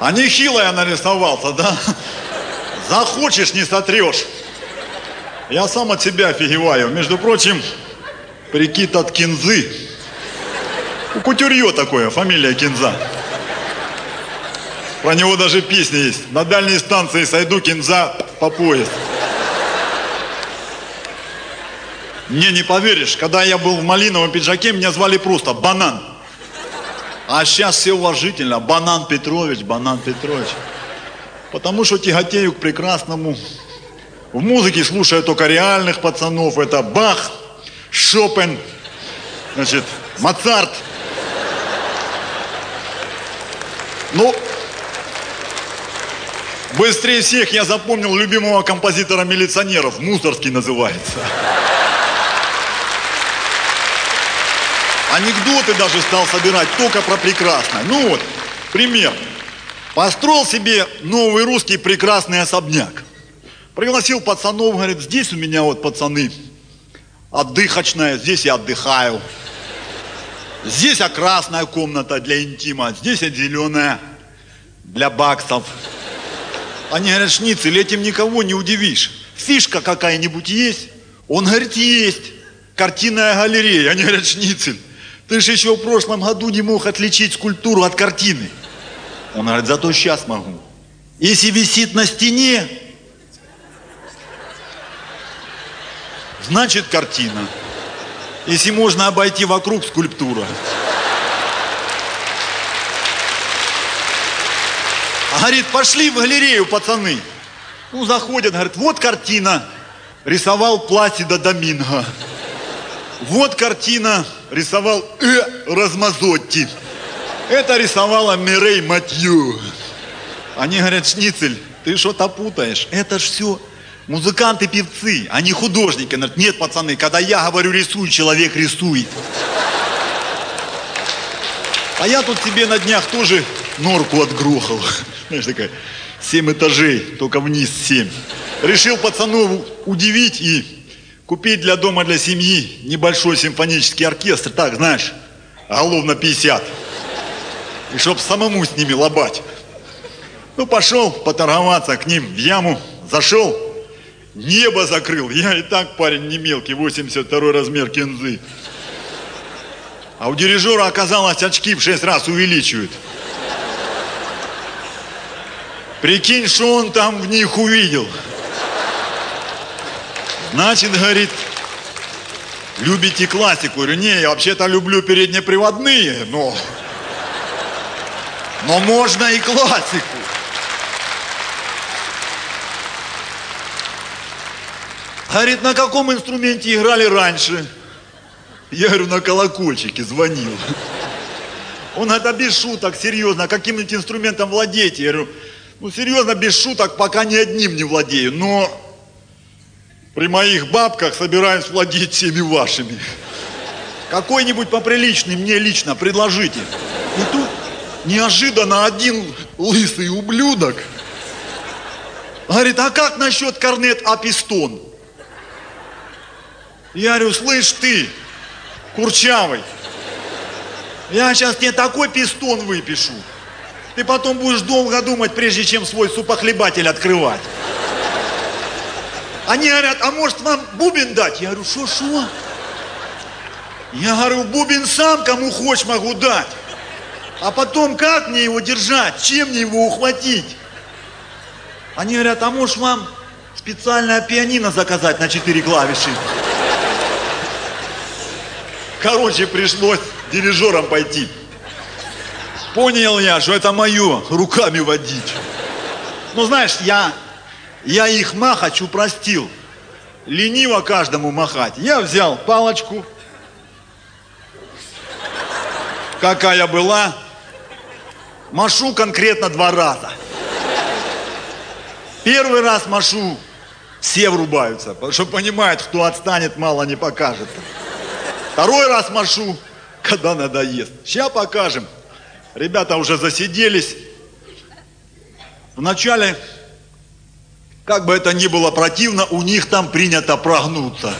А нехило я нарисовался, да? Захочешь, не сотрешь. Я сам от себя офигеваю. Между прочим, прикид от кинзы. У Кутюрье такое, фамилия Кинза. Про него даже песня есть. На дальней станции сойду кинза по пояс. Не, не поверишь, когда я был в малиновом пиджаке, меня звали просто Банан. А сейчас все уважительно. Банан Петрович, Банан Петрович. Потому что тяготею к прекрасному. В музыке слушаю только реальных пацанов. Это Бах, Шопен, значит, Моцарт. Ну, быстрее всех я запомнил любимого композитора милиционеров. Мусорский называется. Анекдоты даже стал собирать только про прекрасное. Ну вот, пример. Построил себе новый русский прекрасный особняк. Пригласил пацанов, говорит, здесь у меня вот пацаны отдыхочная, здесь я отдыхаю. Здесь а красная комната для интима, здесь зеленая для баксов. Они говорят, шницель, этим никого не удивишь. Фишка какая-нибудь есть? Он говорит, есть. Картинная галерея. Они говорят, шницель, ты же еще в прошлом году не мог отличить скульптуру от картины. Он говорит, зато сейчас могу. Если висит на стене, значит картина. Если можно обойти вокруг скульптура. Говорит, пошли в галерею, пацаны. Ну, заходят, говорит, вот картина. Рисовал Пласида Доминго. Вот картина рисовал Э. Размазотти. Это рисовала Мирей Матью. Они говорят, Шницель, ты что-то путаешь. Это ж все музыканты-певцы, а не художники. Говорят, нет, пацаны, когда я говорю рисуй, человек рисует. А я тут себе на днях тоже норку отгрохал. Знаешь, такая, семь этажей, только вниз семь. Решил пацанов удивить и Купить для дома, для семьи небольшой симфонический оркестр, так, знаешь, голов на 50. И чтоб самому с ними лобать. Ну, пошел поторговаться к ним в яму, зашел, небо закрыл. Я и так парень не мелкий, 82 размер кинзы. А у дирижера оказалось очки в 6 раз увеличивают. Прикинь, что он там в них увидел. Значит, говорит, любите классику. Говорю, не, я вообще-то люблю переднеприводные, но... Но можно и классику. Говорит, на каком инструменте играли раньше? Я говорю, на колокольчике звонил. Он говорит, а без шуток, серьезно, каким-нибудь инструментом владеете? Я говорю, ну серьезно, без шуток, пока ни одним не владею. Но при моих бабках собираюсь владеть всеми вашими. Какой-нибудь поприличный мне лично предложите. И тут неожиданно один лысый ублюдок говорит, а как насчет корнет Апистон? Я говорю, слышь ты, курчавый, я сейчас тебе такой пистон выпишу. Ты потом будешь долго думать, прежде чем свой супохлебатель открывать. Они говорят, а может вам бубен дать? Я говорю, что, что? Я говорю, бубен сам кому хочешь могу дать. А потом как мне его держать? Чем мне его ухватить? Они говорят, а может вам специальное пианино заказать на четыре клавиши? Короче, пришлось дирижером пойти. Понял я, что это мое, руками водить. Ну, знаешь, я я их махач упростил. Лениво каждому махать. Я взял палочку, какая была, машу конкретно два раза. Первый раз машу, все врубаются, потому что понимают, кто отстанет, мало не покажется. Второй раз машу, когда надоест. Сейчас покажем. Ребята уже засиделись. Вначале как бы это ни было противно, у них там принято прогнуться.